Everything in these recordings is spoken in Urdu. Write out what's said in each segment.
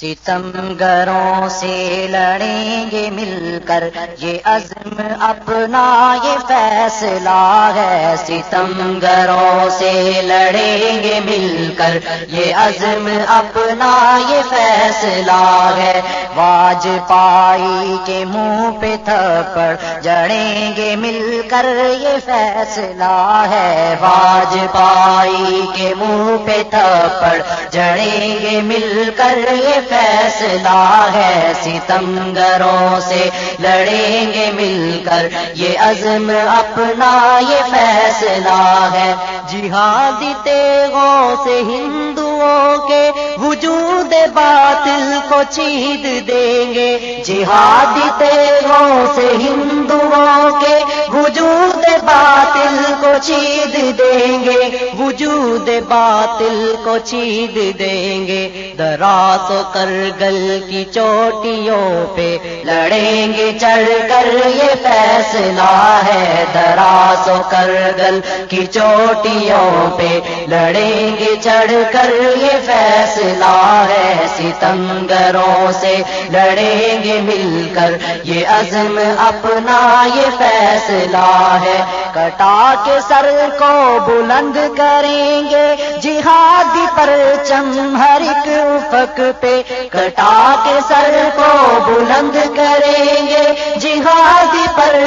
ستمگروں سے لڑیں گے مل کر۔ یہ عزم اپنا یہ فیصلہ ہے۔ ستمگروں سے لڑیں گے مل کر۔ یہ عزم اپنا یہ فیصلہ ہے۔ واج پائی کے منہ پہ تھپڑ۔ جڑیں گے مل کر۔ یہ فیصلہ ہے۔ واج پائی کے منہ پہ تھپڑ۔ جڑیں گے مل کر۔ یہ فیصلہ ہے، ستمگروں سے لڑیں گے مل کر۔ یہ عزم اپنا، یہ فیصلہ ہے۔ جہادی تیغوں سے ہندوؤں کے وجود باطل کو چید دیں گے۔ جہادی تیغوں سے ہندوؤں کے وجود باطل کو چید دیں گے، وجود باطل کو چید دیں گے۔ دراس و کرگل کی چوٹیوں پہ لڑیں گے، چڑھ کر یہ فیصلہ ہے۔ دراس و کرگل کی چوٹیوں پہ لڑیں گے، چڑھ کر یہ فیصلہ ہے۔ ستمگروں سے لڑیں گے، مل کر یہ عزم اپنا یہ فیصلہ ہے۔ کٹا کے سر کو بلند کریں گے۔ جہادی پر چم ہر ایک افق پہ کٹا کے سر کو بلند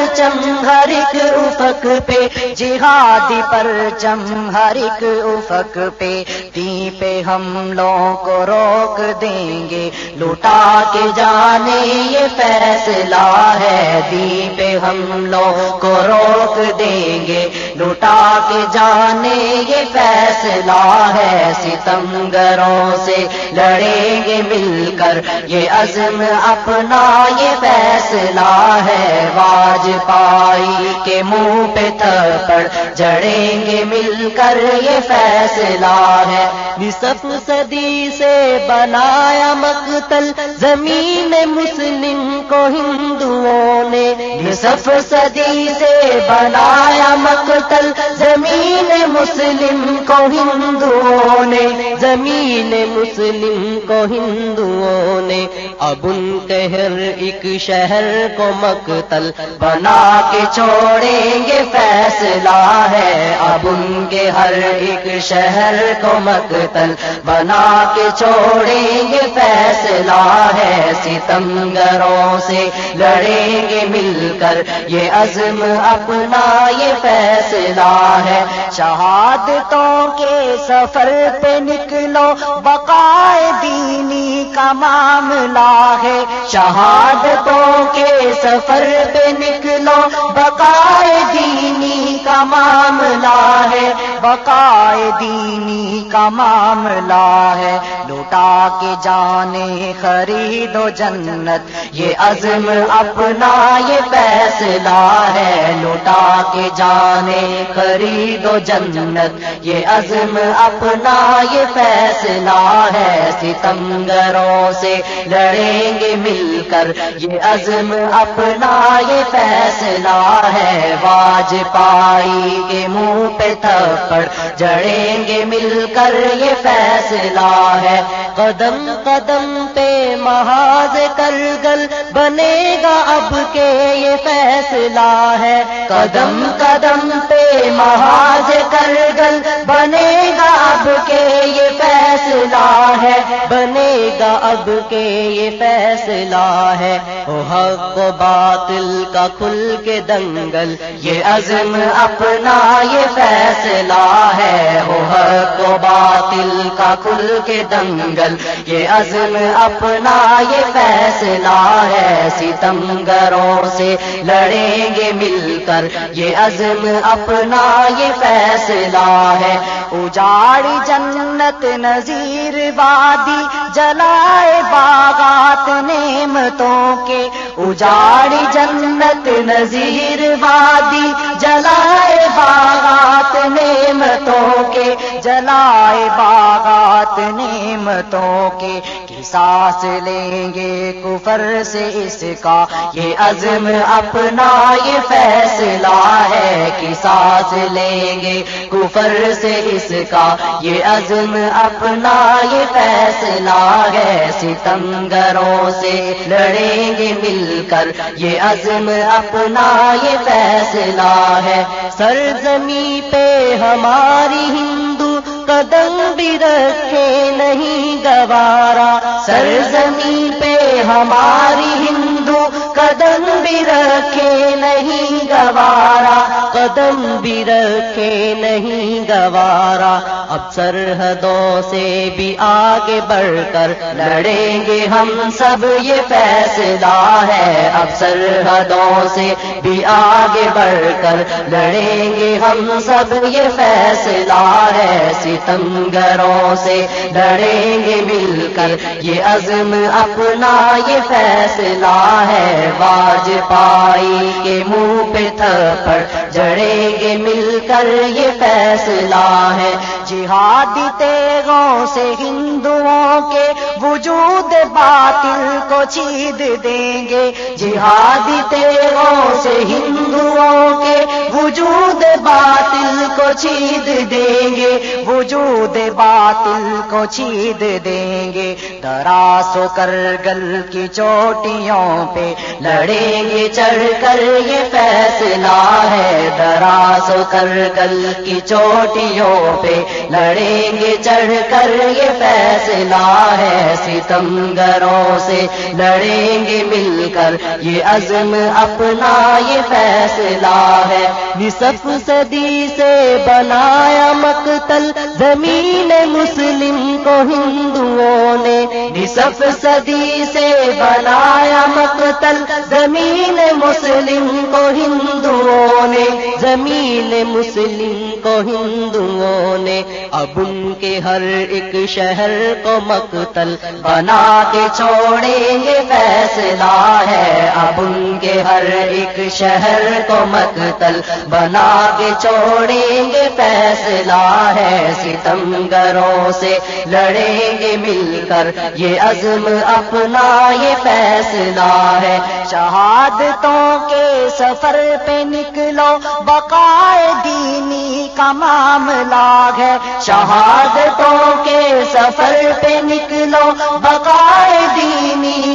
پرچم ہر ایک افق پہ جہادی پر چم ہر ایک افق پہ تی پہ حملوں کو روک دیں گے لوٹا کے جانے یہ فیصلہ ہے دی پہ حملوں کو روک دیں گے لوٹا کے جانے، یہ فیصلہ ہے ستمگروں سے۔ لڑیں گے مل کر، یہ عزم اپنا، یہ فیصلہ ہے واج پائی کے منہ پہ تھپڑ۔ جڑیں گے مل کر، یہ فیصلہ ہے۔ نصف صدی سے بنایا مقتل، زمین مسلم کو ہندوؤں نے نصف صدی سے بنایا مقتل زمین مسلم کو ہندوؤں نے، زمین مسلم کو ہندوؤں نے۔ اب ان کے ہر ایک شہر کو مقتل بنا کے چھوڑیں گے، فیصلہ ہے۔ اب ان کے ہر ایک شہر کو مقتل بنا کے چھوڑیں گے، فیصلہ ہے۔ ستمگروں سے لڑیں گے مل کر یہ عزم اپنا یہ فیصلہ ہے۔ شہادتوں کے سفر پہ نکلو، بقائے دینی کا معاملہ ہے۔ شہادتوں کے سفر پہ نکلو، بقائے دینی کا معاملہ ہے۔ بقائے دینی کا معاملہ ہے۔ لوٹا کے جانے، خرید و جنت، یہ عزم اپنا، یہ فیصلہ ہے۔ لوٹا کے جانے، خرید و جنت، یہ عزم اپنا، یہ فیصلہ ہے۔ ستمگروں سے لڑیں گے مل کر، یہ عزم اپنا، یہ فیصلہ ہے۔ واج پائی کے منہ پہ تھپڑ جڑیں گے مل کر یہ فیصلہ ہے۔ قدم قدم پہ محاذ کر گل بنے گا اب کے یہ فیصلہ ہے۔ قدم قدم پہ محاذ کر گل بنے گا اب کے یہ فیصلہ ہے۔ بنے گا اب کے یہ فیصلہ ہے۔ حق و باطل کا کھل کے دنگل یہ عزم اپنا یہ فیصلہ ہے او حق و باطل کا کھل کے دنگل۔ یہ عزم اپنا یہ فیصلہ ہے، ستمگروں سے لڑیں گے مل کر۔ یہ عزم اپنا یہ فیصلہ ہے اجاڑ جنت نظیر وادی، جلائے باغات نعمتوں کے۔ اجاڑ جنت نظیر وادی، جلائے باغات نعمتوں کے۔ جلائے باغات نعمتوں کے سانس لیں گے کفر سے اس کا۔ یہ عزم اپنا یہ فیصلہ ہے کہ سانس لیں گے کفر سے اس کا۔ یہ عزم اپنا یہ فیصلہ ہے، ستمگروں سے لڑیں گے مل کر۔ یہ عزم اپنا یہ فیصلہ ہے سرزمی پہ ہماری ہندو قدم بھی رکھے نہیں گوارا سرزمین پہ ہماری ہندو قدم بھی رکھے نہیں گوارا، قدم بھی رکھے نہیں گوارا۔ اب سرحدوں سے بھی آگے بڑھ کر لڑیں گے ہم سب، یہ فیصلہ ہے۔ اب سرحدوں سے بھی آگے بڑھ کر لڑیں گے ہم سب، یہ فیصلہ ہے۔ ستمگروں سے لڑیں گے مل کر، یہ عزم اپنا، یہ فیصلہ ہے۔ باج پائی کے منہ پہ تھپڑ جڑیں گے مل کر یہ فیصلہ ہے۔ جہادی تیغوں سے ہندوؤں کے وجود باطل کو چید دیں گے۔ جہادی تیغوں سے ہندوؤں کے وجود باطل کو چید دیں گے۔ وجود باطل کو چید دیں گے۔ دراس و کر گل کی چوٹیوں پہ لڑیں گے، چڑھ کر یہ فیصلہ ہے۔ دراس و کر گل کی چوٹیوں پہ لڑیں گے، چڑھ کر یہ فیصلہ ہے۔ ستمگروں سے لڑیں گے مل کر، یہ عزم اپنا یہ فیصلہ ہے۔ نصف صدی سے بنایا مقتل زمین مسلم کو ہندوؤں نے نصف صدی سے بنایا مقتل زمین مسلم کو ہندوؤں نے زمین مسلم کو ہندوؤں نے اب ان کے ہر ایک شہر کو مقتل بنا کے چھوڑیں گے، فیصلہ ہے۔ اب ان کے ہر ایک شہر کو مقتل بنا کے چھوڑیں گے، فیصلہ ہے۔ ستمگروں سے لڑیں گے مل کر۔ یہ عزم اپنا یہ فیصلہ ہے۔ شہادتوں کے سفر پہ نکلو۔ بقائے دینی کا معاملہ ہے۔ شہادتوں کے سفر پہ نکلو۔ بقائے دینی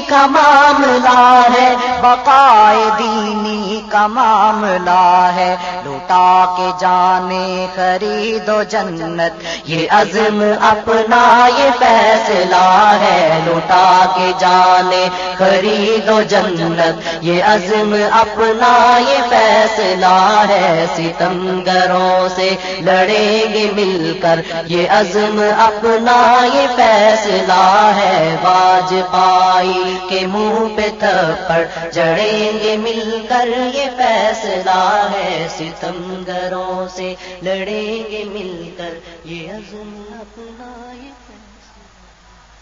کا معاملہ ہے۔ بقائے دینی کا معاملہ ہے۔ لوٹا کے جانے خریدو جنت، یہ عزم اپنا، یہ فیصلہ ہے۔ لوٹا کے جانے خریدو جنت، یہ عزم اپنا، یہ فیصلہ ہے۔ ستمگروں سے لڑیں گے مل کر، یہ عزم اپنا، یہ فیصلہ ہے۔ باج پائی کے منہ پہ تھپڑ، جڑیں گے مل کر، یہ فیصلہ ہے۔ ستمگروں سے لڑیں گے مل کر، یہ عزم اپنا